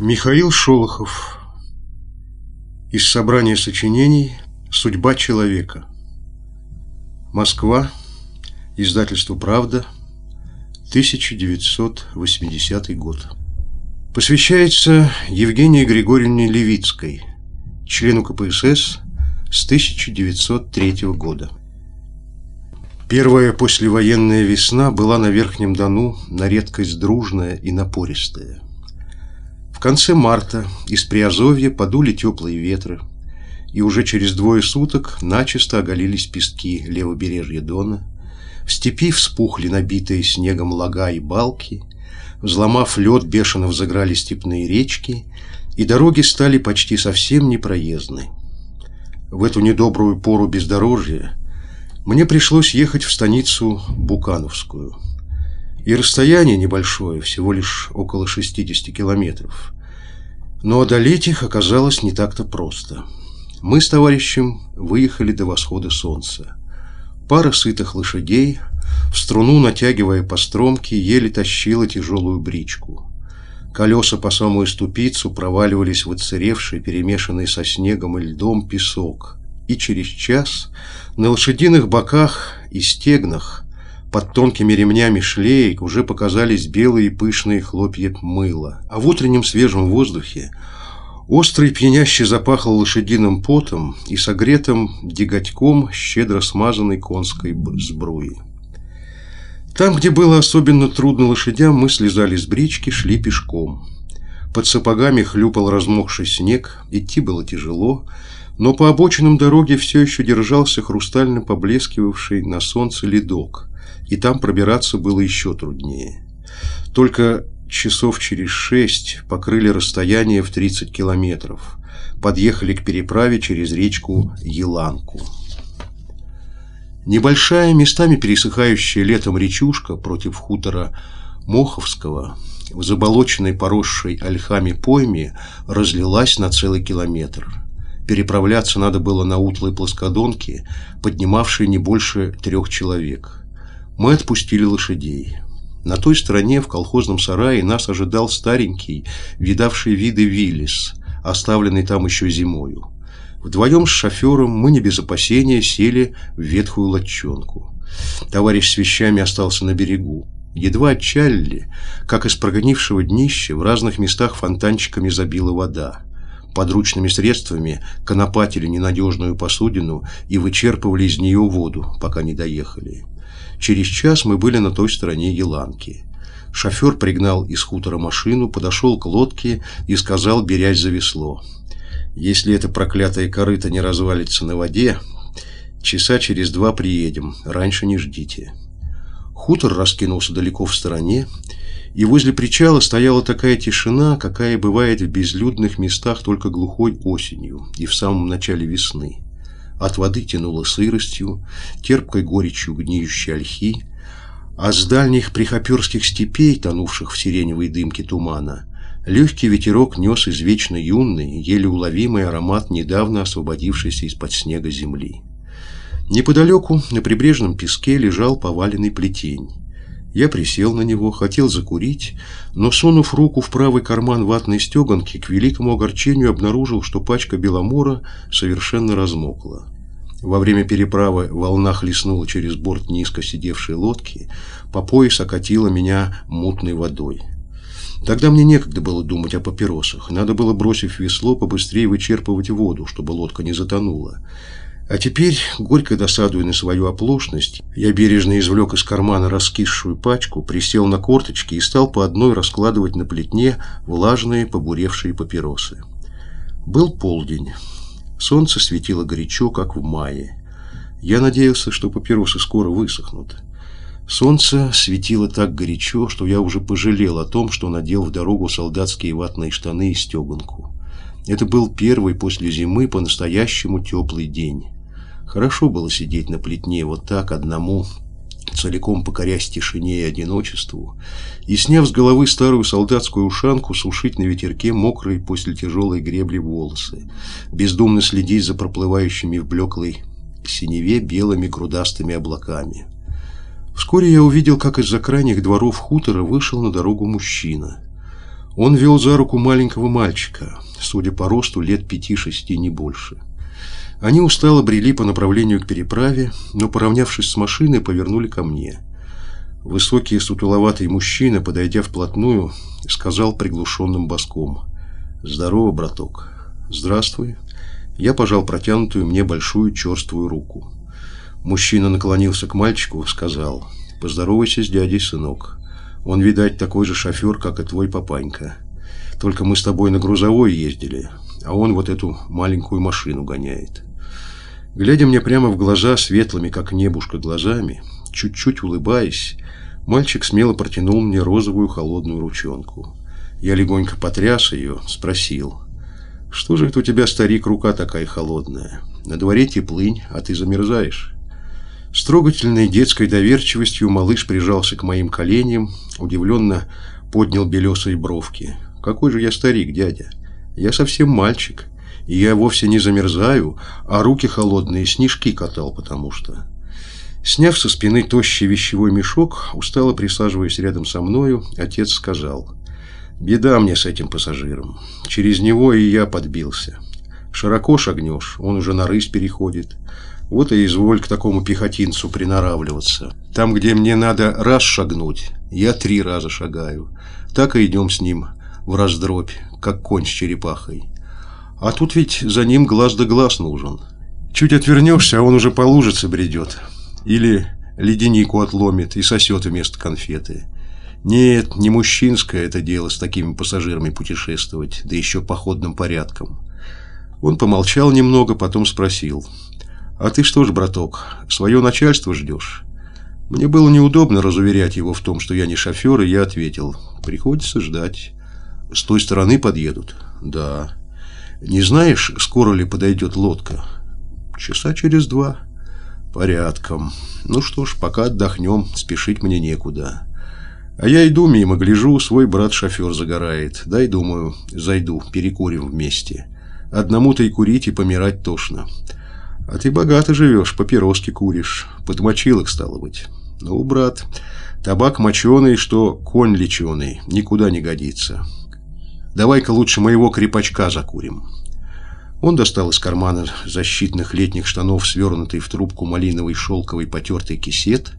Михаил Шолохов. Из собрания сочинений «Судьба человека» Москва. Издательство «Правда» 1980 год. Посвящается Евгении Григорьевне Левицкой Члену КПСС с 1903 года. Первая послевоенная весна была на Верхнем Дону на редкость дружная и напористая конце марта из Приазовья подули теплые ветры, и уже через двое суток начисто оголились пески левобережья Дона, в степи вспухли набитые снегом лага и балки, взломав лед, бешено взыграли степные речки, и дороги стали почти совсем непроездны. В эту недобрую пору бездорожья мне пришлось ехать в станицу Букановскую – и расстояние небольшое, всего лишь около 60 километров. Но одолеть их оказалось не так-то просто. Мы с товарищем выехали до восхода солнца. Пара сытых лошадей, в струну натягивая по стромке, еле тащила тяжелую бричку. Колеса по самую ступицу проваливались в отсыревший, перемешанный со снегом и льдом песок. И через час на лошадиных боках и стегнах под тонкими ремнями шлеек уже показались белые пышные хлопья мыла, а в утреннем свежем воздухе острый пьяняще запахло лошадиным потом и согретым деготьком щедро смазанной конской сбруи. Там, где было особенно трудно лошадям, мы слезали с брички, шли пешком. Под сапогами хлюпал размокший снег, идти было тяжело, но по обочинам дороги все еще держался хрустально поблескивавший на солнце ледок – и там пробираться было еще труднее. Только часов через шесть покрыли расстояние в 30 километров, подъехали к переправе через речку Еланку. Небольшая, местами пересыхающая летом речушка против хутора Моховского в заболоченной поросшей ольхами пойме разлилась на целый километр. Переправляться надо было на утлой плоскодонке, поднимавшей не больше трех человек – мы отпустили лошадей. На той стороне, в колхозном сарае, нас ожидал старенький, видавший виды Виллис, оставленный там еще зимою. Вдвоем с шофером мы не без опасения сели в ветхую лодчонку. Товарищ с вещами остался на берегу. Едва отчалили, как из прогонившего днища в разных местах фонтанчиками забила вода. Подручными средствами конопатили ненадежную посудину и вычерпывали из нее воду, пока не доехали. Через час мы были на той стороне Еланки. Шофер пригнал из хутора машину, подошел к лодке и сказал, берясь за весло. «Если эта проклятая корыта не развалится на воде, часа через два приедем, раньше не ждите». Хутор раскинулся далеко в стороне, и возле причала стояла такая тишина, какая бывает в безлюдных местах только глухой осенью и в самом начале весны. От воды тянуло сыростью, терпкой горечью гниющей ольхи, а с дальних прихоперских степей, тонувших в сиреневой дымке тумана, легкий ветерок нес извечно юный, еле уловимый аромат недавно освободившейся из-под снега земли. Неподалеку, на прибрежном песке, лежал поваленный плетень. Я присел на него, хотел закурить, но, сунув руку в правый карман ватной стеганки, к великому огорчению обнаружил, что пачка беломора совершенно размокла. Во время переправы волна хлестнула через борт низко сидевшей лодки, по пояс окатила меня мутной водой. Тогда мне некогда было думать о папиросах. Надо было, бросив весло, побыстрее вычерпывать воду, чтобы лодка не затонула. А теперь, горько досадуя на свою оплошность, я бережно извлек из кармана раскисшую пачку, присел на корточки и стал по одной раскладывать на плетне влажные побуревшие папиросы. Был полдень. Солнце светило горячо, как в мае. Я надеялся, что папиросы скоро высохнут. Солнце светило так горячо, что я уже пожалел о том, что надел в дорогу солдатские ватные штаны и стеганку. Это был первый после зимы по-настоящему теплый день. Хорошо было сидеть на плетне вот так одному, целиком покорясь тишине и одиночеству, и, сняв с головы старую солдатскую ушанку, сушить на ветерке мокрые после тяжелой гребли волосы, бездумно следить за проплывающими в блеклой синеве белыми грудастыми облаками. Вскоре я увидел, как из-за крайних дворов хутора вышел на дорогу мужчина. Он вел за руку маленького мальчика, судя по росту, лет пяти-шести, не больше. Они устало брели по направлению к переправе, но, поравнявшись с машиной, повернули ко мне. Высокий сутуловатый мужчина, подойдя вплотную, сказал приглушенным боском. «Здорово, браток». «Здравствуй». Я пожал протянутую мне большую черствую руку. Мужчина наклонился к мальчику, сказал, «Поздоровайся с дядей, сынок. Он, видать, такой же шофер, как и твой папанька. Только мы с тобой на грузовой ездили, а он вот эту маленькую машину гоняет». Глядя мне прямо в глаза светлыми, как небушка, глазами, чуть-чуть улыбаясь, мальчик смело протянул мне розовую холодную ручонку. Я легонько потряс ее, спросил, «Что же это у тебя, старик, рука такая холодная? На дворе теплынь, а ты замерзаешь». С трогательной детской доверчивостью малыш прижался к моим коленям, удивленно поднял белесые бровки. «Какой же я старик, дядя? Я совсем мальчик, и я вовсе не замерзаю, а руки холодные снежки катал потому что». Сняв со спины тощий вещевой мешок, устало присаживаясь рядом со мною, отец сказал, «Беда мне с этим пассажиром. Через него и я подбился. Широко шагнешь, он уже на рысь переходит. Вот и изволь к такому пехотинцу приноравливаться. Там, где мне надо раз шагнуть, я три раза шагаю. Так и идем с ним в раздробь, как конь с черепахой. А тут ведь за ним глаз да глаз нужен. Чуть отвернешься, а он уже по лужице бредет. Или леденику отломит и сосет вместо конфеты. Нет, не мужчинское это дело с такими пассажирами путешествовать, да еще походным порядком. Он помолчал немного, потом спросил. «А ты что ж, браток, свое начальство ждешь?» Мне было неудобно разуверять его в том, что я не шофер, и я ответил. «Приходится ждать. С той стороны подъедут?» «Да». «Не знаешь, скоро ли подойдет лодка?» «Часа через два». «Порядком. Ну что ж, пока отдохнем, спешить мне некуда». А я иду мимо, гляжу, свой брат-шофер загорает. Дай, думаю, зайду, перекурим вместе. Одному-то и курить, и помирать тошно. А ты богато живешь, папироски куришь. Подмочилок, стало быть. Ну, брат, табак моченый, что конь леченый, никуда не годится. Давай-ка лучше моего крепачка закурим. Он достал из кармана защитных летних штанов свернутый в трубку малиновый шелковый потертый кисет,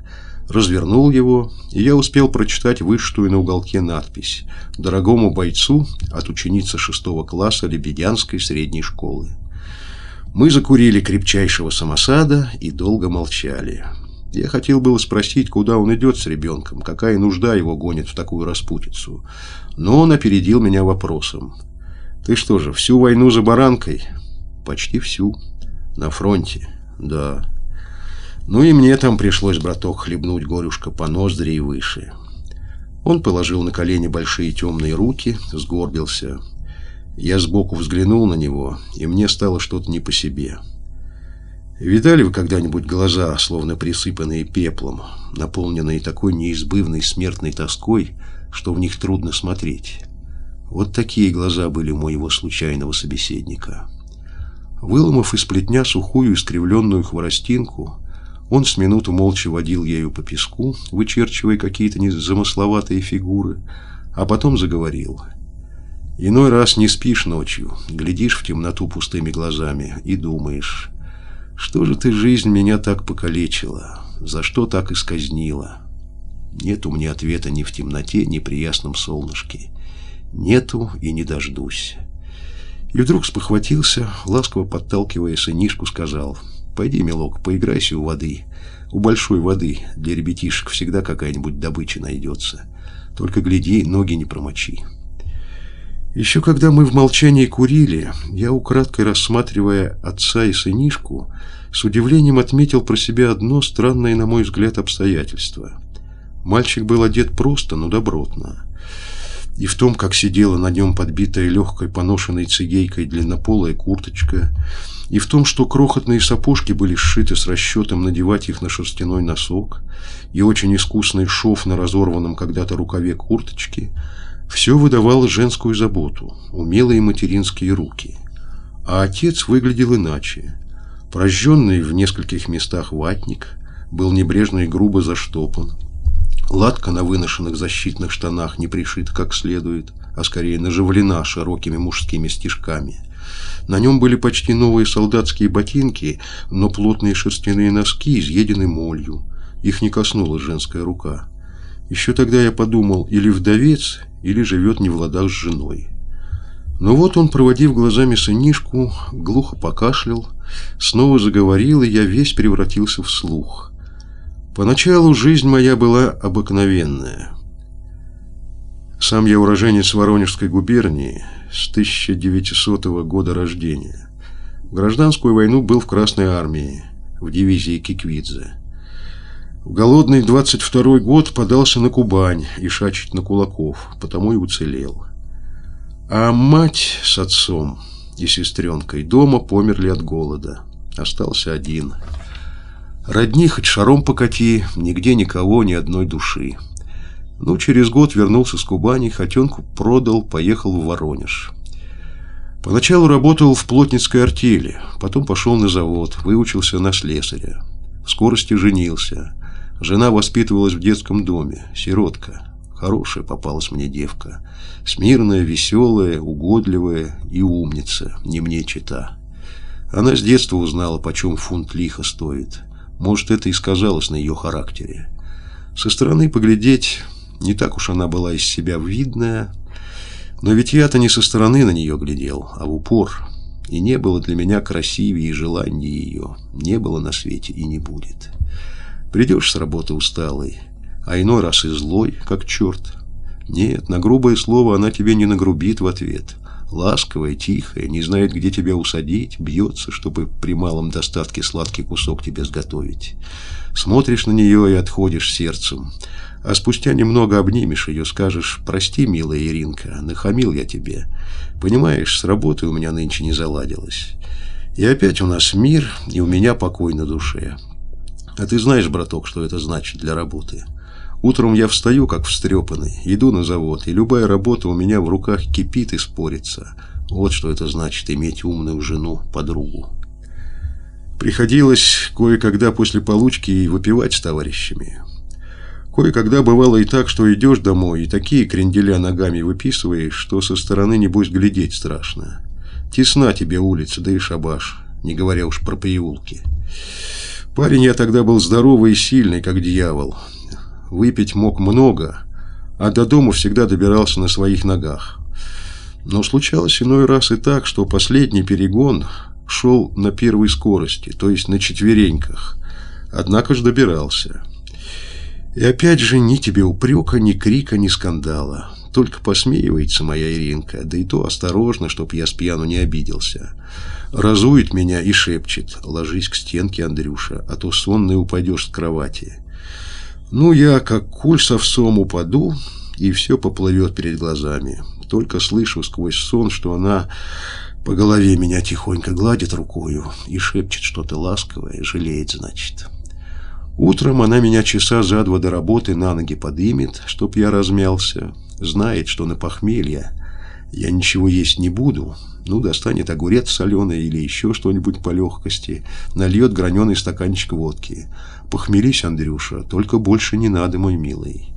развернул его, и я успел прочитать вышитую на уголке надпись «Дорогому бойцу от ученицы шестого класса Лебедянской средней школы». Мы закурили крепчайшего самосада и долго молчали. Я хотел было спросить, куда он идет с ребенком, какая нужда его гонит в такую распутицу. Но он опередил меня вопросом. «Ты что же, всю войну за баранкой?» «Почти всю. На фронте?» «Да». «Ну и мне там пришлось, браток, хлебнуть горюшка по ноздри и выше». Он положил на колени большие темные руки, сгорбился – я сбоку взглянул на него, и мне стало что-то не по себе. Видали вы когда-нибудь глаза, словно присыпанные пеплом, наполненные такой неизбывной смертной тоской, что в них трудно смотреть? Вот такие глаза были у моего случайного собеседника. Выломав из плетня сухую искривленную хворостинку, он с минуту молча водил ею по песку, вычерчивая какие-то незамысловатые фигуры, а потом заговорил – Иной раз не спишь ночью, глядишь в темноту пустыми глазами и думаешь, что же ты, жизнь, меня так покалечила, за что так исказнила? Нету мне ответа ни в темноте, ни при ясном солнышке. Нету и не дождусь. И вдруг спохватился, ласково подталкивая сынишку, сказал, «Пойди, милок, поиграйся у воды. У большой воды для ребятишек всегда какая-нибудь добыча найдется. Только гляди, ноги не промочи». Еще когда мы в молчании курили, я, украдкой рассматривая отца и сынишку, с удивлением отметил про себя одно странное, на мой взгляд, обстоятельство. Мальчик был одет просто, но добротно. И в том, как сидела на нем подбитая легкой поношенной цигейкой длиннополая курточка, и в том, что крохотные сапожки были сшиты с расчетом надевать их на шерстяной носок, и очень искусный шов на разорванном когда-то рукаве курточки – все выдавало женскую заботу, умелые материнские руки. А отец выглядел иначе. Прожженный в нескольких местах ватник был небрежно и грубо заштопан. Латка на выношенных защитных штанах не пришита как следует, а скорее наживлена широкими мужскими стежками. На нем были почти новые солдатские ботинки, но плотные шерстяные носки изъедены молью. Их не коснулась женская рука. Еще тогда я подумал, или вдовец, или живет не в ладах с женой. Но вот он, проводив глазами сынишку, глухо покашлял, снова заговорил, и я весь превратился в слух. Поначалу жизнь моя была обыкновенная. Сам я уроженец Воронежской губернии с 1900 года рождения. В гражданскую войну был в Красной армии, в дивизии Киквидзе. В голодный 22 год подался на Кубань и шачить на кулаков, потому и уцелел. А мать с отцом и сестренкой дома померли от голода. Остался один. Родни хоть шаром покати, нигде никого, ни одной души. Ну, через год вернулся с Кубани, хотенку продал, поехал в Воронеж. Поначалу работал в плотницкой артели, потом пошел на завод, выучился на слесаря. В скорости женился. Жена воспитывалась в детском доме, сиротка. Хорошая попалась мне девка. Смирная, веселая, угодливая и умница, не мне чита. Она с детства узнала, почем фунт лиха стоит. Может, это и сказалось на ее характере. Со стороны поглядеть, не так уж она была из себя видная, но ведь я-то не со стороны на нее глядел, а в упор. И не было для меня красивее и желания ее. Не было на свете и не будет. Придешь с работы усталый, а иной раз и злой, как черт. Нет, на грубое слово она тебе не нагрубит в ответ. Ласковая, тихая, не знает, где тебя усадить, бьется, чтобы при малом достатке сладкий кусок тебе сготовить. Смотришь на нее и отходишь сердцем. А спустя немного обнимешь ее, скажешь, прости, милая Иринка, нахамил я тебе. Понимаешь, с работы у меня нынче не заладилось. И опять у нас мир, и у меня покой на душе. А ты знаешь, браток, что это значит для работы? Утром я встаю, как встрепанный, иду на завод, и любая работа у меня в руках кипит и спорится. Вот что это значит иметь умную жену, подругу. Приходилось кое-когда после получки и выпивать с товарищами. Кое-когда бывало и так, что идешь домой, и такие кренделя ногами выписываешь, что со стороны, небось, глядеть страшно. Тесна тебе улица, да и шабаш, не говоря уж про переулки. Парень я тогда был здоровый и сильный, как дьявол. Выпить мог много, а до дома всегда добирался на своих ногах. Но случалось иной раз и так, что последний перегон шел на первой скорости, то есть на четвереньках. Однако же добирался. И опять же ни тебе упрека, ни крика, ни скандала. Только посмеивается моя Иринка, да и то осторожно, чтоб я с пьяну не обиделся. Разует меня и шепчет, ложись к стенке, Андрюша, а то сонный упадешь с кровати. Ну, я как куль с овсом упаду, и все поплывет перед глазами. Только слышу сквозь сон, что она по голове меня тихонько гладит рукою и шепчет что-то ласковое, жалеет, значит. Утром она меня часа за два до работы на ноги подымет, чтоб я размялся. Знает, что на похмелье я ничего есть не буду, ну, достанет огурец соленый или еще что-нибудь по легкости, нальет граненый стаканчик водки. Похмелись, Андрюша, только больше не надо, мой милый.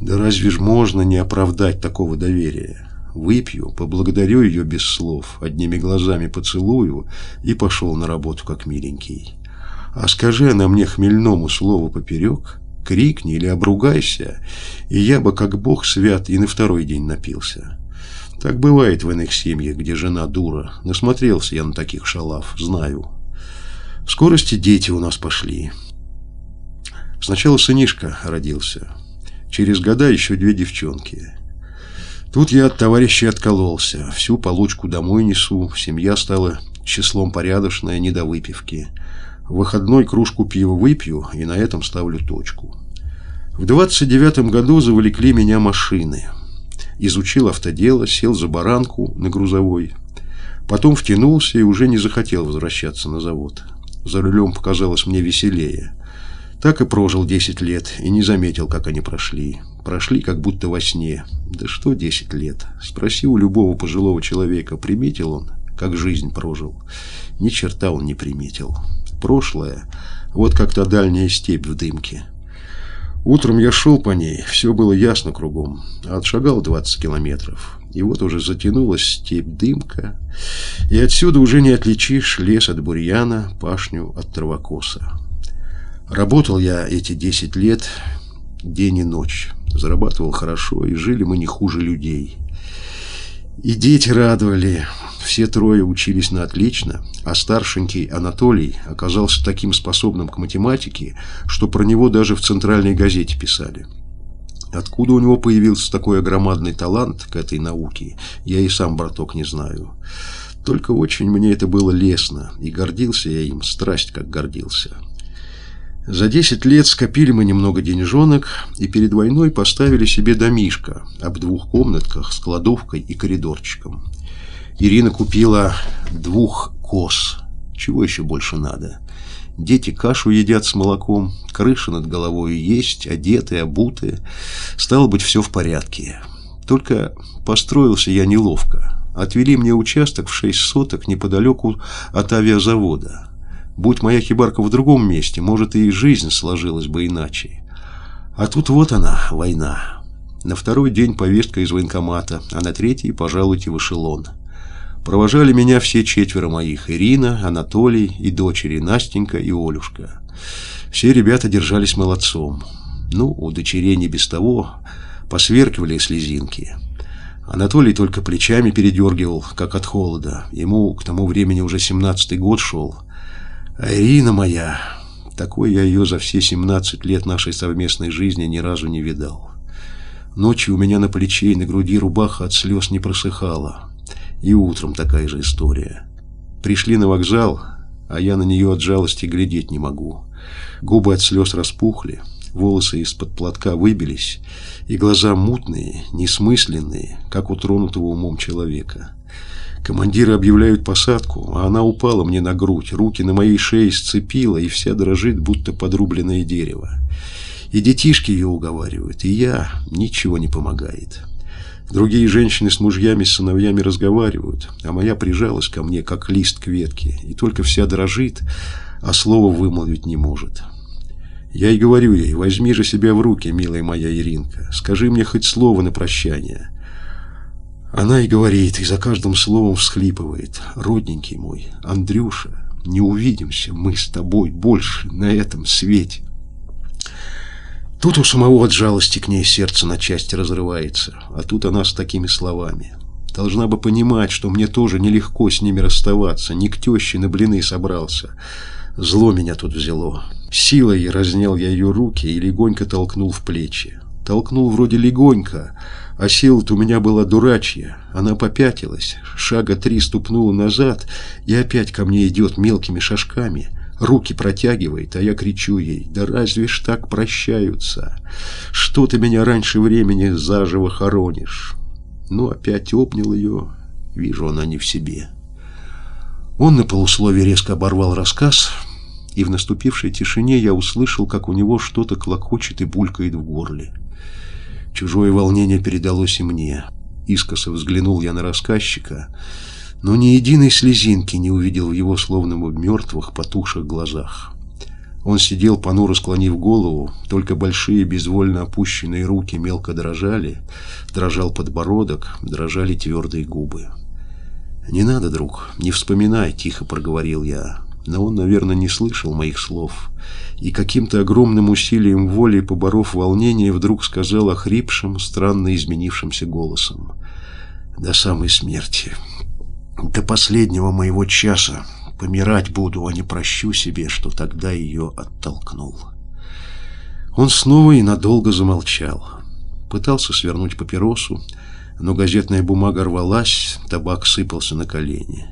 Да разве ж можно не оправдать такого доверия? Выпью, поблагодарю ее без слов, одними глазами поцелую и пошел на работу как миленький. А скажи она мне хмельному слову поперек, крикни или обругайся, и я бы, как бог свят, и на второй день напился. Так бывает в иных семьях, где жена дура. Насмотрелся я на таких шалав, знаю. В скорости дети у нас пошли. Сначала сынишка родился. Через года еще две девчонки. Тут я от товарищей откололся. Всю получку домой несу. Семья стала числом порядочная, не до выпивки. В выходной кружку пива выпью и на этом ставлю точку. В 29 году завлекли меня машины – изучил автодело, сел за баранку на грузовой. Потом втянулся и уже не захотел возвращаться на завод. За рулем показалось мне веселее. Так и прожил 10 лет и не заметил, как они прошли. Прошли как будто во сне. Да что 10 лет? Спроси у любого пожилого человека, приметил он, как жизнь прожил. Ни черта он не приметил. Прошлое, вот как то дальняя степь в дымке. Утром я шел по ней, все было ясно кругом, отшагал 20 километров. И вот уже затянулась степь дымка, и отсюда уже не отличишь лес от бурьяна, пашню от травокоса. Работал я эти 10 лет день и ночь, зарабатывал хорошо, и жили мы не хуже людей. И дети радовали, все трое учились на отлично, а старшенький Анатолий оказался таким способным к математике, что про него даже в центральной газете писали. Откуда у него появился такой громадный талант к этой науке, я и сам, браток, не знаю. Только очень мне это было лестно, и гордился я им, страсть как гордился. За десять лет скопили мы немного деньжонок и перед войной поставили себе домишко об двух комнатках с кладовкой и коридорчиком. Ирина купила двух коз. Чего еще больше надо? Дети кашу едят с молоком, крыша над головой есть, одеты, обуты. Стало быть, все в порядке. Только построился я неловко. Отвели мне участок в шесть соток неподалеку от авиазавода. Будь моя хибарка в другом месте, может, и жизнь сложилась бы иначе. А тут вот она, война. На второй день повестка из военкомата, а на третий пожалуйте в эшелон. Провожали меня все четверо моих – Ирина, Анатолий и дочери Настенька и Олюшка. Все ребята держались молодцом. Ну, у дочерей не без того посверкивали слезинки. Анатолий только плечами передергивал, как от холода. Ему к тому времени уже семнадцатый год шел – а Ирина моя, такой я ее за все 17 лет нашей совместной жизни ни разу не видал. Ночью у меня на плече и на груди рубаха от слез не просыхала. И утром такая же история. Пришли на вокзал, а я на нее от жалости глядеть не могу. Губы от слез распухли, волосы из-под платка выбились, и глаза мутные, несмысленные, как у тронутого умом человека. Командиры объявляют посадку, а она упала мне на грудь, руки на моей шее сцепила и вся дрожит, будто подрубленное дерево. И детишки ее уговаривают, и я, ничего не помогает. Другие женщины с мужьями, с сыновьями разговаривают, а моя прижалась ко мне, как лист к ветке, и только вся дрожит, а слова вымолвить не может. Я и говорю ей, возьми же себя в руки, милая моя Иринка, скажи мне хоть слово на прощание. Она и говорит, и за каждым словом всхлипывает. Родненький мой, Андрюша, не увидимся мы с тобой больше на этом свете. Тут у самого от жалости к ней сердце на части разрывается, а тут она с такими словами. Должна бы понимать, что мне тоже нелегко с ними расставаться, не к теще на блины собрался. Зло меня тут взяло. Силой разнял я ее руки и легонько толкнул в плечи. Толкнул вроде легонько, а сила-то у меня была дурачья. Она попятилась, шага три ступнула назад и опять ко мне идет мелкими шажками. Руки протягивает, а я кричу ей, да разве ж так прощаются? Что ты меня раньше времени заживо хоронишь? Ну, опять обнял ее, вижу, она не в себе. Он на полусловие резко оборвал рассказ, и в наступившей тишине я услышал, как у него что-то клокочет и булькает в горле. Чужое волнение передалось и мне. Искоса взглянул я на рассказчика, но ни единой слезинки не увидел в его словно бы мертвых, потухших глазах. Он сидел, понуро склонив голову, только большие безвольно опущенные руки мелко дрожали, дрожал подбородок, дрожали твердые губы. «Не надо, друг, не вспоминай», — тихо проговорил я но он, наверное, не слышал моих слов. И каким-то огромным усилием воли, поборов волнение, вдруг сказал охрипшим, странно изменившимся голосом. «До самой смерти, до последнего моего часа помирать буду, а не прощу себе, что тогда ее оттолкнул». Он снова и надолго замолчал. Пытался свернуть папиросу, но газетная бумага рвалась, табак сыпался на колени.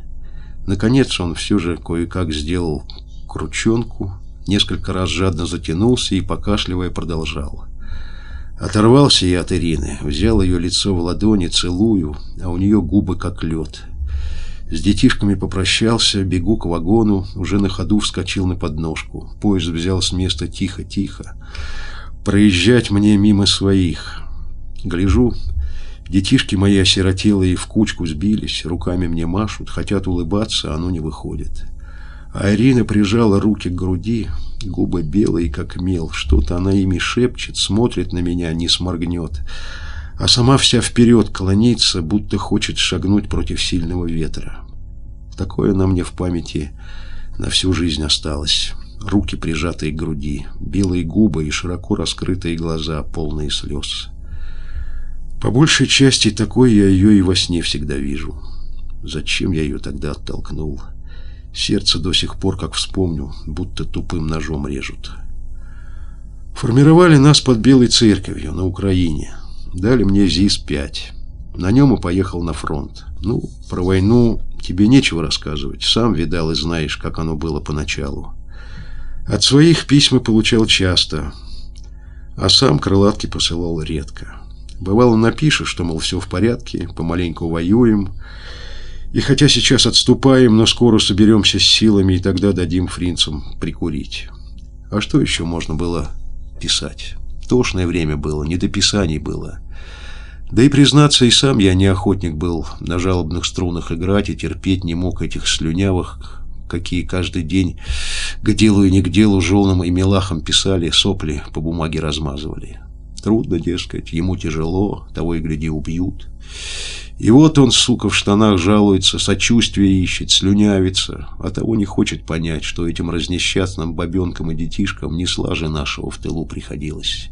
Наконец он все же кое-как сделал крученку, несколько раз жадно затянулся и, покашливая, продолжал. Оторвался я от Ирины, взял ее лицо в ладони, целую, а у нее губы как лед. С детишками попрощался, бегу к вагону, уже на ходу вскочил на подножку. Поезд взял с места тихо-тихо. Проезжать мне мимо своих. Гляжу, Детишки мои осиротелые в кучку сбились, руками мне машут, хотят улыбаться, а оно не выходит. А Ирина прижала руки к груди, губы белые, как мел. Что-то она ими шепчет, смотрит на меня, не сморгнет. А сама вся вперед клонится, будто хочет шагнуть против сильного ветра. Такое на мне в памяти на всю жизнь осталось. Руки прижатые к груди, белые губы и широко раскрытые глаза, полные слез. По большей части такой я ее и во сне всегда вижу. Зачем я ее тогда оттолкнул? Сердце до сих пор, как вспомню, будто тупым ножом режут. Формировали нас под Белой церковью на Украине. Дали мне ЗИС-5. На нем и поехал на фронт. Ну, про войну тебе нечего рассказывать. Сам видал и знаешь, как оно было поначалу. От своих письма получал часто, а сам крылатки посылал редко. Бывало напишешь, что, мол, все в порядке, помаленьку воюем, и хотя сейчас отступаем, но скоро соберемся с силами, и тогда дадим фринцам прикурить. А что еще можно было писать? Тошное время было, не до писаний было. Да и, признаться, и сам я не охотник был на жалобных струнах играть и терпеть не мог этих слюнявых, какие каждый день к делу и не к делу жёлным и мелахам писали, сопли по бумаге размазывали. Трудно, дескать, ему тяжело, того и гляди убьют. И вот он, сука, в штанах жалуется, сочувствие ищет, слюнявится, а того не хочет понять, что этим разнесчастным бабенкам и детишкам не слаже нашего в тылу приходилось.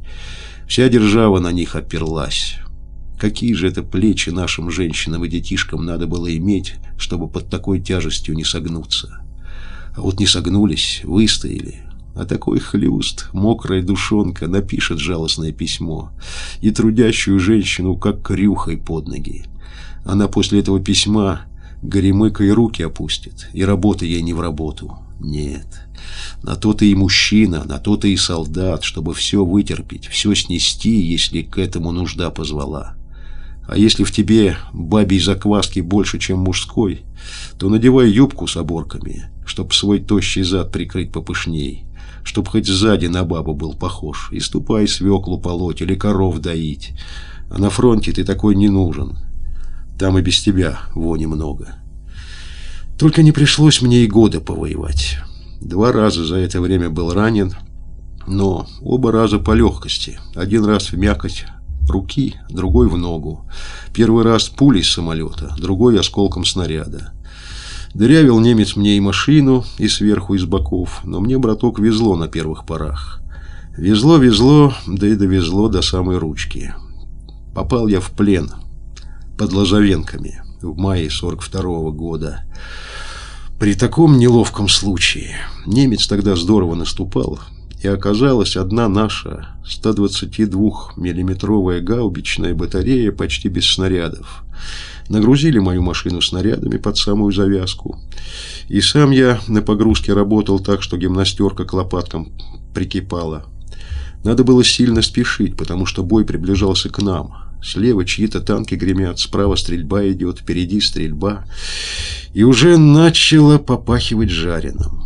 Вся держава на них оперлась. Какие же это плечи нашим женщинам и детишкам надо было иметь, чтобы под такой тяжестью не согнуться? А вот не согнулись, выстояли. А такой хлюст, мокрая душонка, напишет жалостное письмо. И трудящую женщину как крюхой под ноги. Она после этого письма горемыка и руки опустит, и работа ей не в работу. Нет, на то ты и мужчина, на то ты и солдат, чтобы все вытерпеть, все снести, если к этому нужда позвала. А если в тебе бабий закваски больше, чем мужской, то надевай юбку с оборками, чтоб свой тощий зад прикрыть попышней, чтоб хоть сзади на бабу был похож, и ступай свеклу полоть или коров доить. А на фронте ты такой не нужен. Там и без тебя вони много. Только не пришлось мне и года повоевать. Два раза за это время был ранен, но оба раза по легкости. Один раз в мякоть, руки, другой в ногу. Первый раз пулей самолета, другой осколком снаряда. Дырявил немец мне и машину, и сверху, и с боков, но мне, браток, везло на первых порах. Везло-везло, да и довезло до самой ручки. Попал я в плен под Лозовенками в мае 42 -го года. При таком неловком случае немец тогда здорово наступал, и оказалась одна наша 122-миллиметровая гаубичная батарея почти без снарядов. Нагрузили мою машину снарядами под самую завязку. И сам я на погрузке работал так, что гимнастерка к лопаткам прикипала. Надо было сильно спешить, потому что бой приближался к нам. Слева чьи-то танки гремят, справа стрельба идет, впереди стрельба. И уже начало попахивать жареным.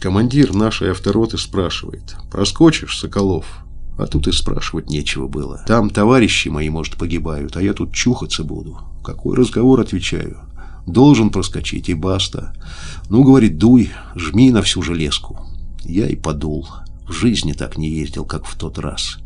Командир нашей автороты спрашивает. «Проскочишь, Соколов?» А тут и спрашивать нечего было. Там товарищи мои, может, погибают, а я тут чухаться буду. Какой разговор, отвечаю. Должен проскочить, и баста. Ну, говорит, дуй, жми на всю железку. Я и подул. В жизни так не ездил, как в тот раз.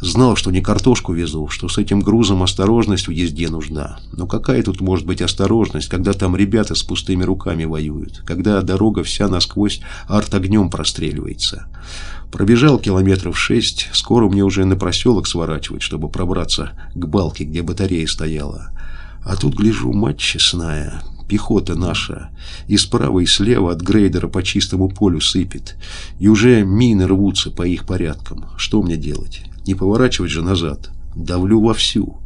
Знал, что не картошку везу, что с этим грузом осторожность в езде нужна. Но какая тут может быть осторожность, когда там ребята с пустыми руками воюют, когда дорога вся насквозь арт-огнем простреливается. Пробежал километров шесть, скоро мне уже на проселок сворачивать, чтобы пробраться к балке, где батарея стояла. А тут, гляжу, мать честная, пехота наша, и справа и слева от грейдера по чистому полю сыпет, и уже мины рвутся по их порядкам. Что мне делать? Не поворачивать же назад. Давлю вовсю.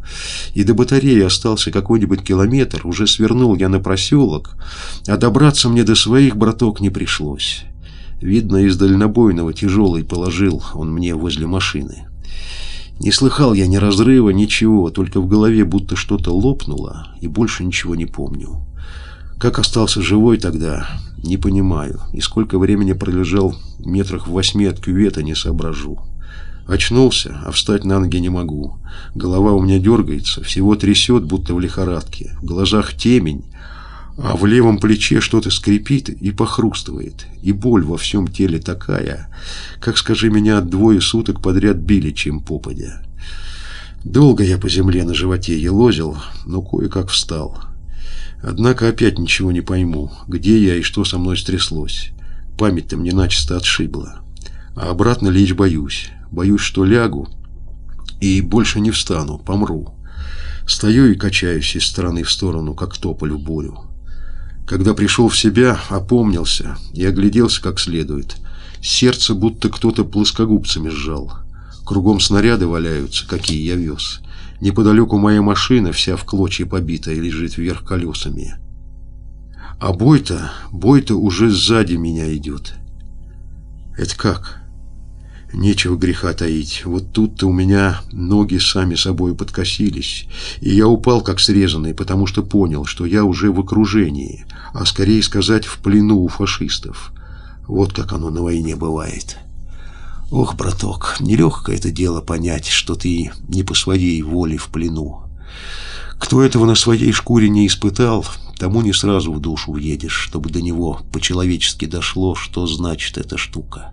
И до батареи остался какой-нибудь километр, уже свернул я на проселок, а добраться мне до своих браток не пришлось. Видно, из дальнобойного тяжелый положил он мне возле машины. Не слыхал я ни разрыва, ничего, только в голове будто что-то лопнуло, и больше ничего не помню. Как остался живой тогда, не понимаю, и сколько времени пролежал метрах в восьми от кювета, не соображу. Очнулся, а встать на ноги не могу. Голова у меня дергается, всего трясет, будто в лихорадке. В глазах темень, а в левом плече что-то скрипит и похрустывает, и боль во всем теле такая, как, скажи меня, двое суток подряд били, чем попадя. Долго я по земле на животе елозил, но кое-как встал. Однако опять ничего не пойму, где я и что со мной стряслось. Память-то мне начисто отшибла. А обратно лечь боюсь. Боюсь, что лягу и больше не встану, помру. Стою и качаюсь из стороны в сторону, как тополь в бурю. Когда пришел в себя, опомнился и огляделся как следует. Сердце будто кто-то плоскогубцами сжал. Кругом снаряды валяются, какие я вез. Неподалеку моя машина, вся в клочья побитая, лежит вверх колесами. А бой-то, бой-то уже сзади меня идет. Это как? Нечего греха таить. Вот тут-то у меня ноги сами собой подкосились, и я упал как срезанный, потому что понял, что я уже в окружении, а скорее сказать, в плену у фашистов. Вот как оно на войне бывает. Ох, браток, нелегкое это дело понять, что ты не по своей воле в плену. Кто этого на своей шкуре не испытал, тому не сразу в душу въедешь, чтобы до него по-человечески дошло, что значит эта штука.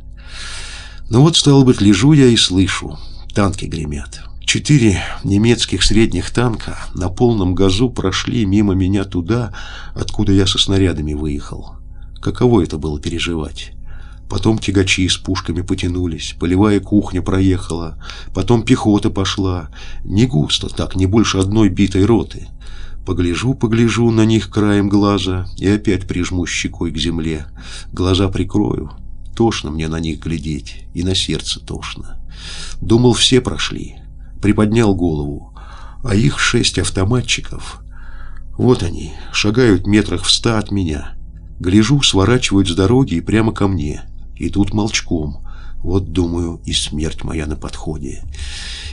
Ну вот, стало быть, лежу я и слышу. Танки гремят. Четыре немецких средних танка на полном газу прошли мимо меня туда, откуда я со снарядами выехал. Каково это было переживать? Потом тягачи с пушками потянулись, полевая кухня проехала, потом пехота пошла. Не густо так, не больше одной битой роты. Погляжу, погляжу на них краем глаза и опять прижму щекой к земле. Глаза прикрою, Тошно мне на них глядеть, и на сердце тошно. Думал, все прошли. Приподнял голову. А их шесть автоматчиков. Вот они, шагают метрах в ста от меня. Гляжу, сворачивают с дороги и прямо ко мне. Идут молчком. Вот, думаю, и смерть моя на подходе.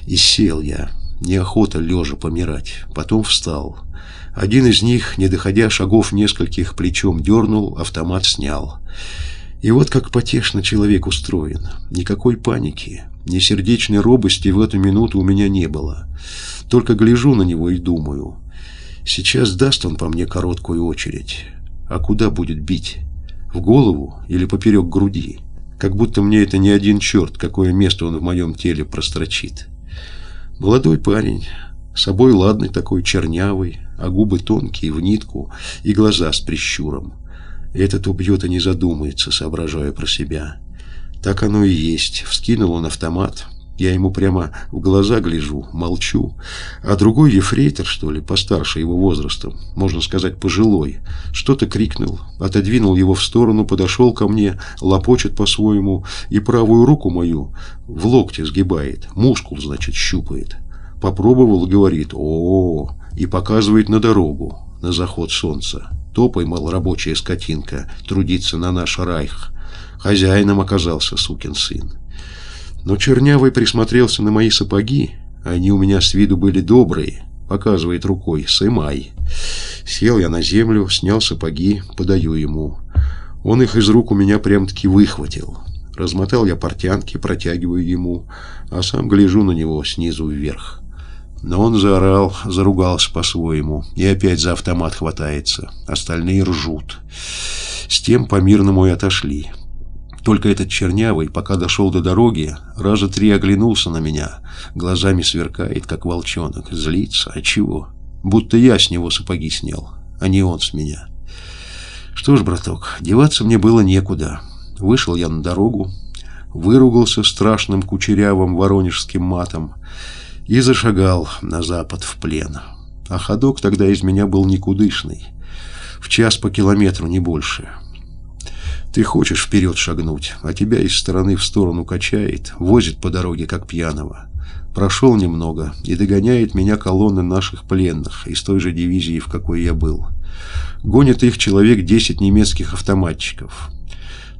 И сел я. Неохота лежа помирать. Потом встал. Один из них, не доходя шагов нескольких, плечом дернул, автомат снял. И вот как потешно человек устроен. Никакой паники, ни сердечной робости в эту минуту у меня не было. Только гляжу на него и думаю. Сейчас даст он по мне короткую очередь. А куда будет бить? В голову или поперек груди? Как будто мне это не один черт, какое место он в моем теле прострочит. Молодой парень, собой ладный такой, чернявый, а губы тонкие, в нитку, и глаза с прищуром. Этот убьет и не задумается, соображая про себя. Так оно и есть. Вскинул он автомат. Я ему прямо в глаза гляжу, молчу. А другой ефрейтор, что ли, постарше его возрастом, можно сказать, пожилой, что-то крикнул, отодвинул его в сторону, подошел ко мне, лопочет по-своему и правую руку мою в локте сгибает, мускул, значит, щупает. Попробовал, говорит, о, -о, -о и показывает на дорогу, на заход солнца. Топай, мол, рабочая скотинка, трудиться на наш райх. Хозяином оказался сукин сын. Но Чернявый присмотрелся на мои сапоги, они у меня с виду были добрые, показывает рукой, сымай. Сел я на землю, снял сапоги, подаю ему. Он их из рук у меня прям-таки выхватил. Размотал я портянки, протягиваю ему, а сам гляжу на него снизу вверх. Но он заорал, заругался по-своему и опять за автомат хватается. Остальные ржут. С тем по-мирному и отошли. Только этот чернявый, пока дошел до дороги, раза три оглянулся на меня. Глазами сверкает, как волчонок. Злится. А чего? Будто я с него сапоги снял, а не он с меня. Что ж, браток, деваться мне было некуда. Вышел я на дорогу, выругался страшным кучерявым воронежским матом и зашагал на запад в плен. А ходок тогда из меня был никудышный. В час по километру, не больше. Ты хочешь вперед шагнуть, а тебя из стороны в сторону качает, возит по дороге, как пьяного. Прошел немного, и догоняет меня колонна наших пленных из той же дивизии, в какой я был. Гонит их человек десять немецких автоматчиков.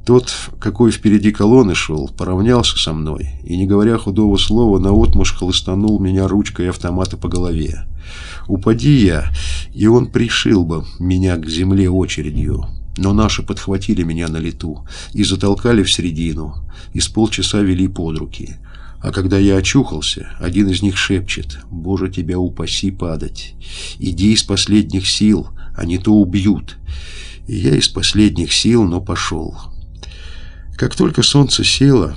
Тот, какой впереди колонны шел, поравнялся со мной и, не говоря худого слова, наотмашь хлыстанул меня ручкой автомата по голове. Упади я, и он пришил бы меня к земле очередью. Но наши подхватили меня на лету и затолкали в середину, и с полчаса вели под руки. А когда я очухался, один из них шепчет, «Боже, тебя упаси падать! Иди из последних сил, а не то убьют!» И я из последних сил, но пошел. Как только солнце село,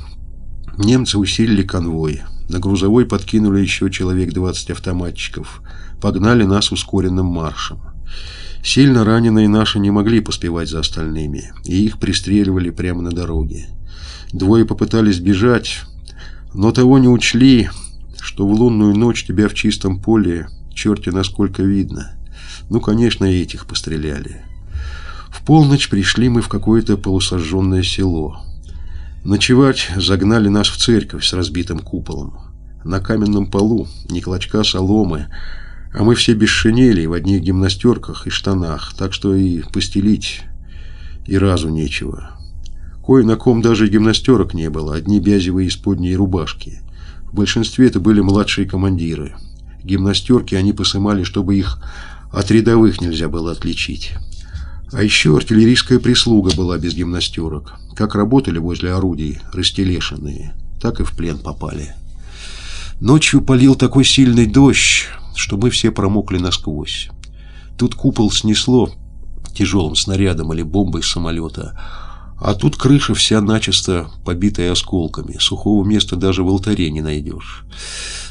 немцы усилили конвой. На грузовой подкинули еще человек 20 автоматчиков. Погнали нас ускоренным маршем. Сильно раненые наши не могли поспевать за остальными, и их пристреливали прямо на дороге. Двое попытались бежать, но того не учли, что в лунную ночь тебя в чистом поле черти насколько видно. Ну, конечно, и этих постреляли. В полночь пришли мы в какое-то полусожженное село. Ночевать загнали нас в церковь с разбитым куполом. На каменном полу ни клочка соломы, а мы все без шинели, в одних гимнастерках и штанах, так что и постелить и разу нечего. Кое на ком даже гимнастерок не было, одни бязевые исподние рубашки. В большинстве это были младшие командиры. Гимнастерки они посымали, чтобы их от рядовых нельзя было отличить. А еще артиллерийская прислуга была без гимнастерок. Как работали возле орудий, растелешенные, так и в плен попали. Ночью полил такой сильный дождь, что мы все промокли насквозь. Тут купол снесло тяжелым снарядом или бомбой самолета, а тут крыша вся начисто побитая осколками, сухого места даже в алтаре не найдешь.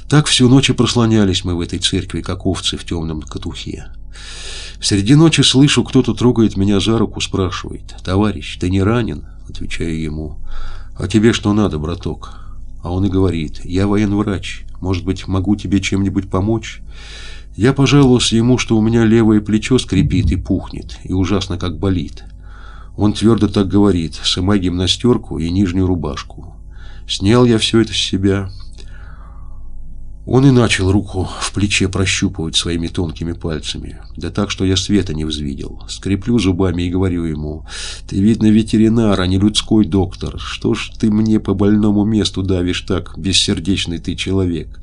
Так всю ночь и прослонялись мы в этой церкви, как овцы в темном катухе. Среди ночи слышу, кто-то трогает меня за руку, спрашивает. «Товарищ, ты не ранен?» Отвечаю ему. «А тебе что надо, браток?» А он и говорит. «Я военврач. Может быть, могу тебе чем-нибудь помочь?» Я пожаловался ему, что у меня левое плечо скрипит и пухнет, и ужасно как болит. Он твердо так говорит. «Сымай гимнастерку и нижнюю рубашку». Снял я все это с себя, он и начал руку в плече прощупывать своими тонкими пальцами. Да так, что я света не взвидел. Скреплю зубами и говорю ему, «Ты, видно, ветеринар, а не людской доктор. Что ж ты мне по больному месту давишь так, бессердечный ты человек?»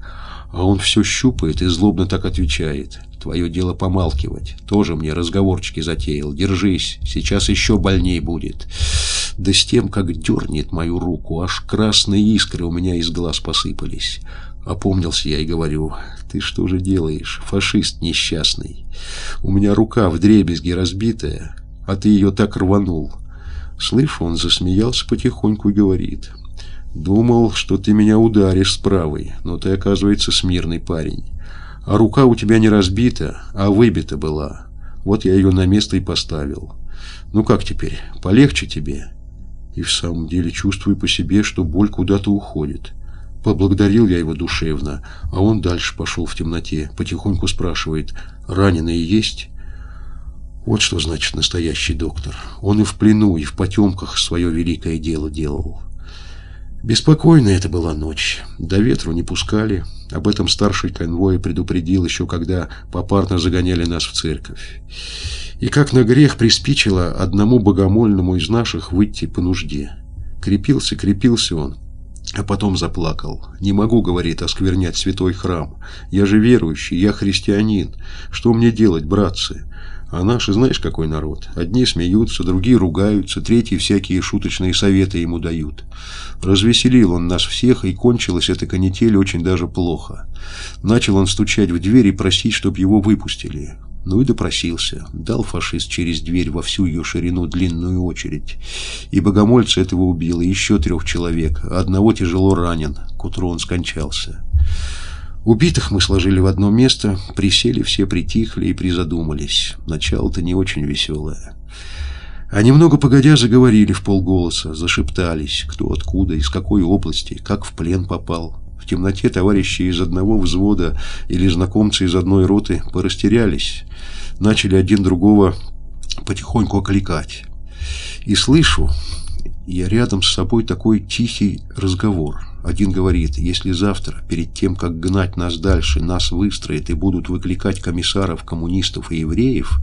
А он все щупает и злобно так отвечает. «Твое дело помалкивать. Тоже мне разговорчики затеял. Держись, сейчас еще больней будет». Да с тем, как дернет мою руку, аж красные искры у меня из глаз посыпались. Опомнился я и говорю, ты что же делаешь, фашист несчастный? У меня рука в дребезге разбитая, а ты ее так рванул. Слышу, он засмеялся потихоньку и говорит, думал, что ты меня ударишь с правой, но ты, оказывается, смирный парень. А рука у тебя не разбита, а выбита была. Вот я ее на место и поставил. Ну как теперь, полегче тебе? И в самом деле чувствую по себе, что боль куда-то уходит. Поблагодарил я его душевно, а он дальше пошел в темноте, потихоньку спрашивает, раненые есть? Вот что значит настоящий доктор. Он и в плену, и в потемках свое великое дело делал. Беспокойная это была ночь. До ветру не пускали. Об этом старший конвой предупредил еще, когда попарно загоняли нас в церковь. И как на грех приспичило одному богомольному из наших выйти по нужде. Крепился, крепился он, а потом заплакал. «Не могу, — говорит, — осквернять святой храм. Я же верующий, я христианин. Что мне делать, братцы?» А наши, знаешь, какой народ? Одни смеются, другие ругаются, третьи всякие шуточные советы ему дают. Развеселил он нас всех, и кончилась эта канитель очень даже плохо. Начал он стучать в дверь и просить, чтоб его выпустили. Ну и допросился. Дал фашист через дверь во всю ее ширину длинную очередь. И богомольца этого убило еще трех человек, одного тяжело ранен. К утру он скончался. Убитых мы сложили в одно место, присели, все притихли и призадумались. Начало-то не очень веселое. А немного погодя заговорили в полголоса, зашептались, кто откуда, из какой области, как в плен попал. Темноте товарищи из одного взвода или знакомцы из одной роты порастерялись, начали один другого потихоньку окликать. И слышу, я рядом с собой такой тихий разговор. Один говорит, если завтра, перед тем, как гнать нас дальше, нас выстроят и будут выкликать комиссаров, коммунистов и евреев,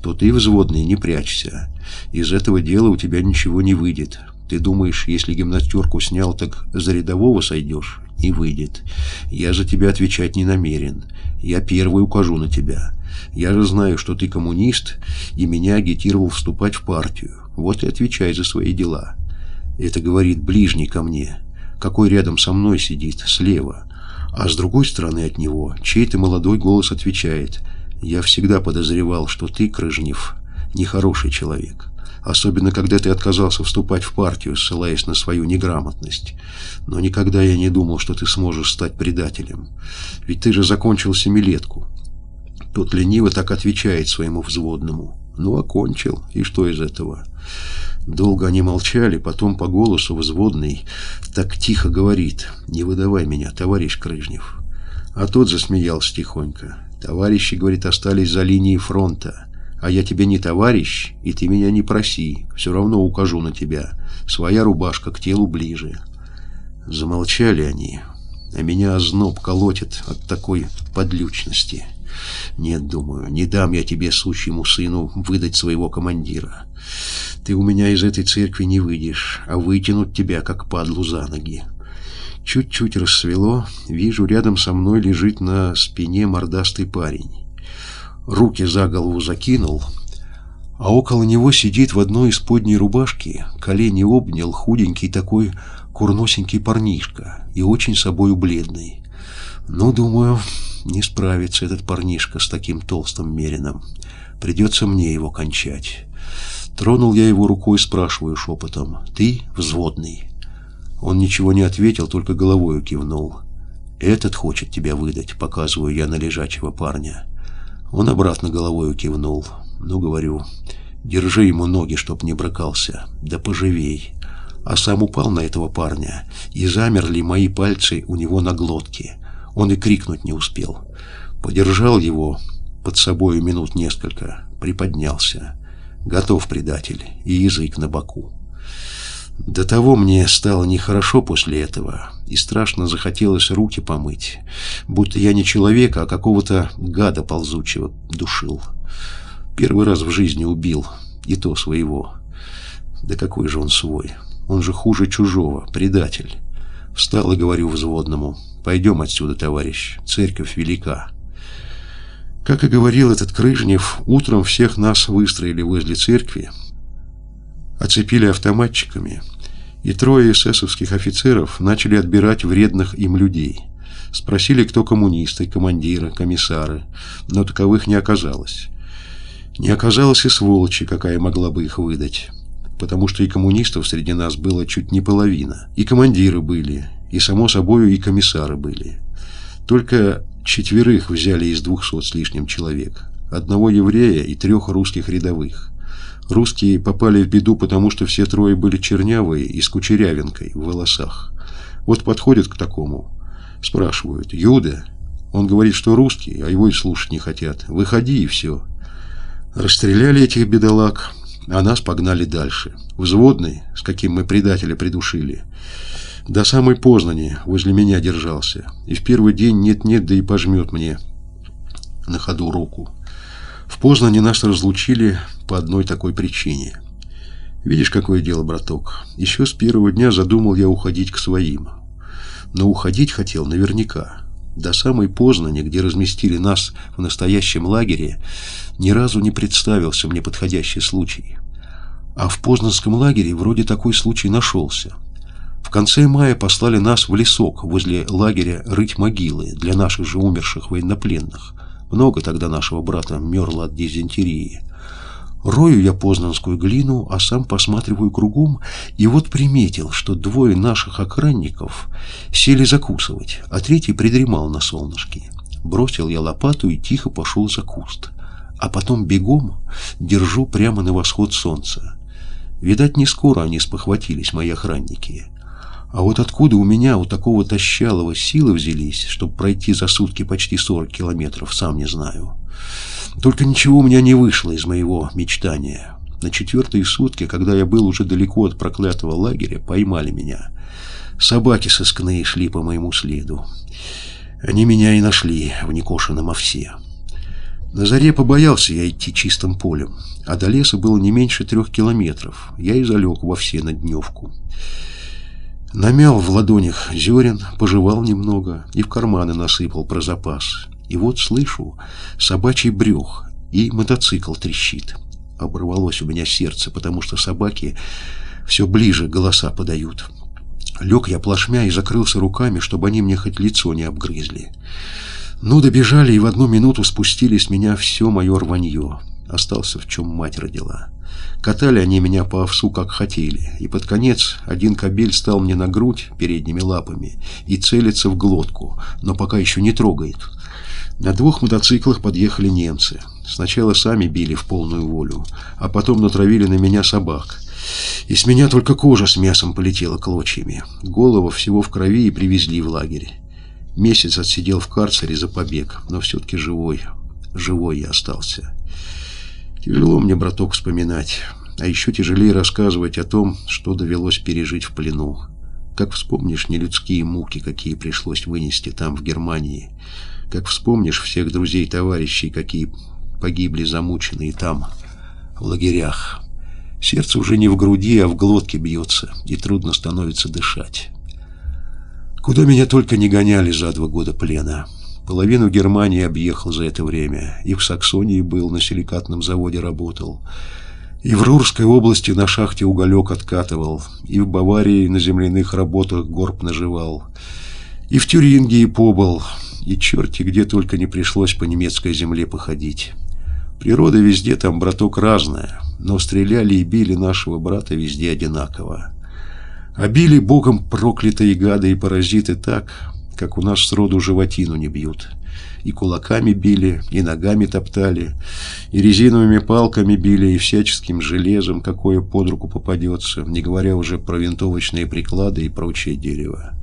то ты, взводный, не прячься. Из этого дела у тебя ничего не выйдет. Ты думаешь, если гимнастерку снял, так за рядового сойдешь? Не выйдет. Я за тебя отвечать не намерен. Я первый укажу на тебя. Я же знаю, что ты коммунист, и меня агитировал вступать в партию. Вот и отвечай за свои дела. Это говорит ближний ко мне. какой рядом со мной сидит, слева. А с другой стороны от него чей-то молодой голос отвечает «Я всегда подозревал, что ты, Крыжнев, нехороший человек» особенно когда ты отказался вступать в партию, ссылаясь на свою неграмотность. Но никогда я не думал, что ты сможешь стать предателем. Ведь ты же закончил семилетку. Тот лениво так отвечает своему взводному. Ну, окончил. И что из этого? Долго они молчали, потом по голосу взводный так тихо говорит. «Не выдавай меня, товарищ Крыжнев». А тот засмеялся тихонько. «Товарищи, — говорит, — остались за линией фронта. А я тебе не товарищ, и ты меня не проси. Все равно укажу на тебя. Своя рубашка к телу ближе. Замолчали они, а меня озноб колотит от такой подлючности. Нет, думаю, не дам я тебе, сучьему сыну, выдать своего командира. Ты у меня из этой церкви не выйдешь, а вытянут тебя, как падлу, за ноги. Чуть-чуть рассвело, вижу, рядом со мной лежит на спине мордастый парень руки за голову закинул, а около него сидит в одной из подней рубашки, колени обнял худенький такой курносенький парнишка и очень собою бледный. Ну, думаю, не справится этот парнишка с таким толстым мерином. Придется мне его кончать. Тронул я его рукой, спрашиваю шепотом. «Ты взводный?» Он ничего не ответил, только головою кивнул. «Этот хочет тебя выдать», — показываю я на лежачего парня. Он обратно головой кивнул. Ну, говорю, держи ему ноги, чтоб не брыкался. Да поживей. А сам упал на этого парня, и замерли мои пальцы у него на глотке. Он и крикнуть не успел. Подержал его под собою минут несколько, приподнялся. Готов, предатель, и язык на боку. До того мне стало нехорошо после этого, и страшно захотелось руки помыть, будто я не человека, а какого-то гада ползучего душил. Первый раз в жизни убил, и то своего. Да какой же он свой? Он же хуже чужого, предатель. Встал и говорю взводному, пойдем отсюда, товарищ, церковь велика. Как и говорил этот Крыжнев, утром всех нас выстроили возле церкви, оцепили автоматчиками, и трое эсэсовских офицеров начали отбирать вредных им людей. Спросили, кто коммунисты, командиры, комиссары, но таковых не оказалось. Не оказалось и сволочи, какая могла бы их выдать, потому что и коммунистов среди нас было чуть не половина, и командиры были, и, само собой, и комиссары были. Только четверых взяли из двухсот с лишним человек, одного еврея и трех русских рядовых. Русские попали в беду, потому что все трое были чернявые и с кучерявинкой в волосах. Вот подходят к такому, спрашивают, «Юда?» Он говорит, что русский, а его и слушать не хотят. «Выходи, и все». Расстреляли этих бедолаг, а нас погнали дальше. Взводный, с каким мы предателя придушили, до самой Познани возле меня держался. И в первый день нет-нет, да и пожмет мне на ходу руку. В Познани нас разлучили по одной такой причине. Видишь, какое дело, браток. Еще с первого дня задумал я уходить к своим. Но уходить хотел наверняка. До самой Познани, где разместили нас в настоящем лагере, ни разу не представился мне подходящий случай. А в Познанском лагере вроде такой случай нашелся. В конце мая послали нас в лесок возле лагеря рыть могилы для наших же умерших военнопленных. Много тогда нашего брата мерло от дизентерии. Рою я познанскую глину, а сам посматриваю кругом, и вот приметил, что двое наших охранников сели закусывать, а третий придремал на солнышке. Бросил я лопату и тихо пошел за куст, а потом бегом держу прямо на восход солнца. Видать, не скоро они спохватились, мои охранники. А вот откуда у меня, у такого тощалого, силы взялись, чтобы пройти за сутки почти 40 километров, сам не знаю. Только ничего у меня не вышло из моего мечтания. На четвертые сутки, когда я был уже далеко от проклятого лагеря, поймали меня. Собаки сыскные шли по моему следу. Они меня и нашли в некошенном овсе. На заре побоялся я идти чистым полем, а до леса было не меньше трех километров. Я и залег во все на дневку. Намял в ладонях зерен, пожевал немного и в карманы насыпал про запас. И вот слышу собачий брюх, и мотоцикл трещит. Оборвалось у меня сердце, потому что собаки все ближе голоса подают. Лег я плашмя и закрылся руками, чтобы они мне хоть лицо не обгрызли. Ну, добежали и в одну минуту спустили с меня все мое рванье. Остался, в чем мать родила. Катали они меня по овсу, как хотели, и под конец один кобель стал мне на грудь передними лапами и целится в глотку, но пока еще не трогает. На двух мотоциклах подъехали немцы. Сначала сами били в полную волю, а потом натравили на меня собак. И с меня только кожа с мясом полетела клочьями. Голову всего в крови и привезли в лагерь. Месяц отсидел в карцере за побег, но все-таки живой. Живой я остался. Тяжело мне, браток, вспоминать. А еще тяжелее рассказывать о том, что довелось пережить в плену. Как вспомнишь нелюдские муки, какие пришлось вынести там, в Германии. Как вспомнишь всех друзей-товарищей, какие погибли замученные там, в лагерях. Сердце уже не в груди, а в глотке бьется, и трудно становится дышать. Куда меня только не гоняли за два года плена. Половину Германии объехал за это время. И в Саксонии был, на силикатном заводе работал. И в Рурской области на шахте уголек откатывал. И в Баварии на земляных работах горб наживал. И в Тюрингии побыл. И черти где только не пришлось по немецкой земле походить. Природа везде там, браток, разная. Но стреляли и били нашего брата везде одинаково. А били богом проклятые гады и паразиты так, как у нас сроду животину не бьют. И кулаками били, и ногами топтали, и резиновыми палками били, и всяческим железом, какое под руку попадется, не говоря уже про винтовочные приклады и прочее дерево.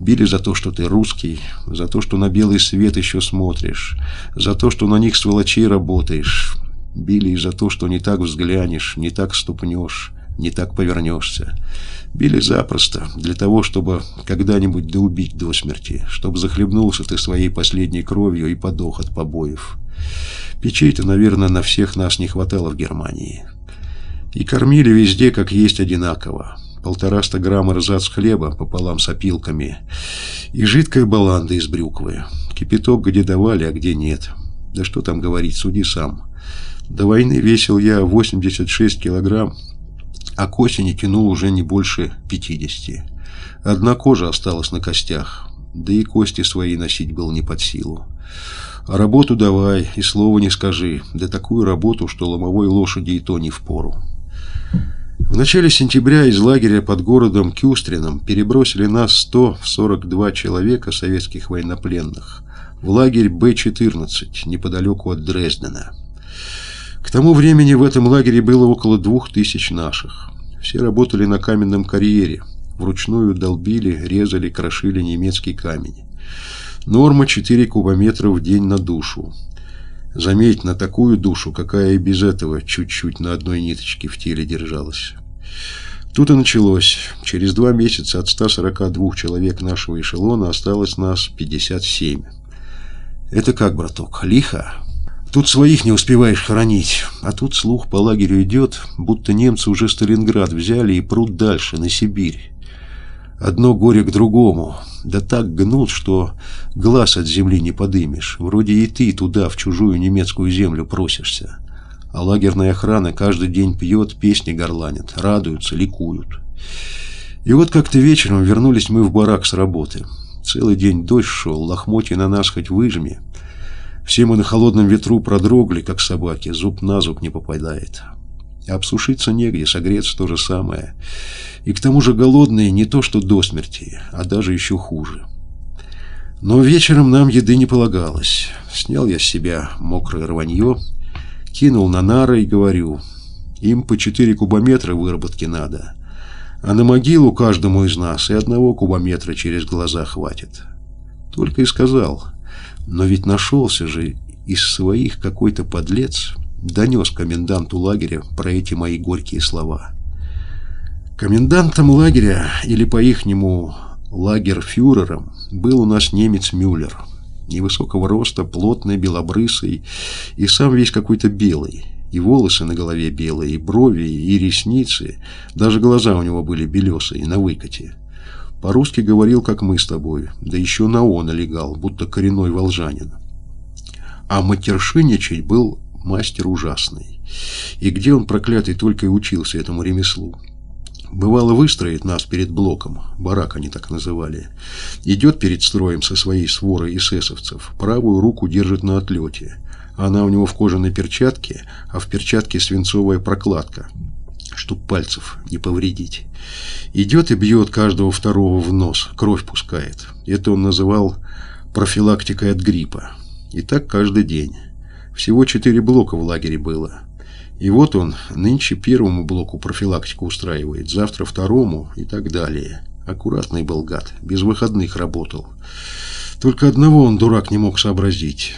Били за то, что ты русский, за то, что на белый свет еще смотришь, за то, что на них сволочей работаешь. Били и за то, что не так взглянешь, не так ступнешь, не так повернешься. Били запросто, для того, чтобы когда-нибудь доубить до смерти, чтобы захлебнулся ты своей последней кровью и подох от побоев. Печей-то, наверное, на всех нас не хватало в Германии. И кормили везде, как есть одинаково. Полтораста грамм рзац хлеба пополам с опилками и жидкая баланда из брюквы. Кипяток где давали, а где нет. Да что там говорить, суди сам. До войны весил я 86 килограмм, а к осени тянул уже не больше 50. Одна кожа осталась на костях, да и кости свои носить был не под силу. А работу давай, и слова не скажи, да такую работу, что ломовой лошади и то не впору. В начале сентября из лагеря под городом Кюстрином перебросили нас 142 человека советских военнопленных в лагерь Б-14 неподалеку от Дрездена. К тому времени в этом лагере было около двух тысяч наших. Все работали на каменном карьере. Вручную долбили, резали, крошили немецкий камень. Норма 4 кубометра в день на душу. Заметь, на такую душу, какая и без этого чуть-чуть на одной ниточке в теле держалась. Тут и началось. Через два месяца от 142 человек нашего эшелона осталось нас 57. Это как, браток, лихо? Тут своих не успеваешь хоронить, а тут слух по лагерю идет, будто немцы уже Сталинград взяли и прут дальше, на Сибирь. Одно горе к другому, да так гнут, что глаз от земли не подымешь. Вроде и ты туда, в чужую немецкую землю просишься. А лагерная охрана каждый день пьет, песни горланят, радуются, ликуют. И вот как-то вечером вернулись мы в барак с работы. Целый день дождь шел, лохмотья на нас хоть выжми – все мы на холодном ветру продрогли, как собаки, зуб на зуб не попадает. Обсушиться негде, согреться то же самое. И к тому же голодные не то что до смерти, а даже еще хуже. Но вечером нам еды не полагалось. Снял я с себя мокрое рванье, кинул на нары и говорю, им по четыре кубометра выработки надо, а на могилу каждому из нас и одного кубометра через глаза хватит. Только и сказал, но ведь нашелся же из своих какой-то подлец, донес коменданту лагеря про эти мои горькие слова. Комендантом лагеря, или по-ихнему лагерфюрером, был у нас немец Мюллер. Невысокого роста, плотный, белобрысый, и сам весь какой-то белый. И волосы на голове белые, и брови, и ресницы. Даже глаза у него были белесые, на выкате. По-русски говорил, как мы с тобой, да еще на «он» налегал, будто коренной волжанин. А матершиничать был мастер ужасный. И где он, проклятый, только и учился этому ремеслу. бывало выстроит нас перед блоком, барак они так называли, идет перед строем со своей сворой эсэсовцев, правую руку держит на отлете, она у него в кожаной перчатке, а в перчатке свинцовая прокладка, чтоб пальцев не повредить. Идет и бьет каждого второго в нос, кровь пускает. Это он называл профилактикой от гриппа. И так каждый день. Всего четыре блока в лагере было. И вот он нынче первому блоку профилактику устраивает, завтра второму и так далее. Аккуратный был гад, без выходных работал. Только одного он, дурак, не мог сообразить.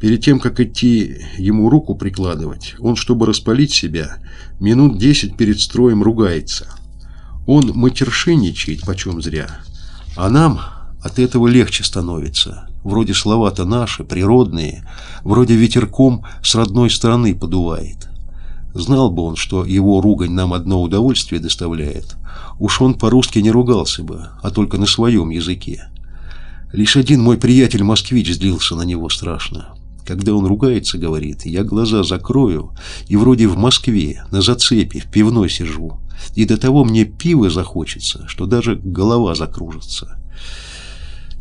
Перед тем, как идти ему руку прикладывать, он, чтобы распалить себя, минут десять перед строем ругается. Он матершинничает почем зря. А нам от этого легче становится. Вроде слова-то наши, природные, вроде ветерком с родной стороны подувает. Знал бы он, что его ругань нам одно удовольствие доставляет, уж он по-русски не ругался бы, а только на своем языке. Лишь один мой приятель-москвич злился на него страшно. Когда он ругается, говорит, я глаза закрою, и вроде в Москве, на зацепе, в пивной сижу. И до того мне пиво захочется, что даже голова закружится.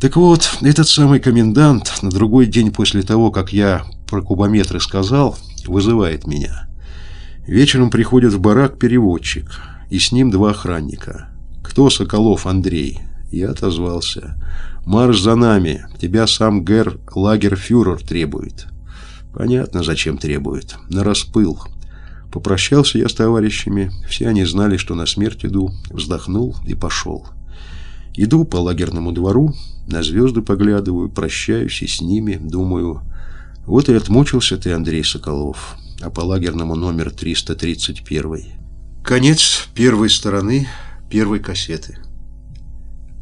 Так вот, этот самый комендант на другой день после того, как я про кубометры сказал, вызывает меня. Вечером приходит в барак переводчик, и с ним два охранника. «Кто Соколов Андрей?» Я отозвался. «Марш за нами. Тебя сам Гер Лагерфюрер требует». «Понятно, зачем требует. На распыл». Попрощался я с товарищами. Все они знали, что на смерть иду. Вздохнул и пошел. Иду по лагерному двору, на звезды поглядываю, прощаюсь и с ними, думаю, вот и отмучился ты, Андрей Соколов а по лагерному номер 331. Конец первой стороны первой кассеты.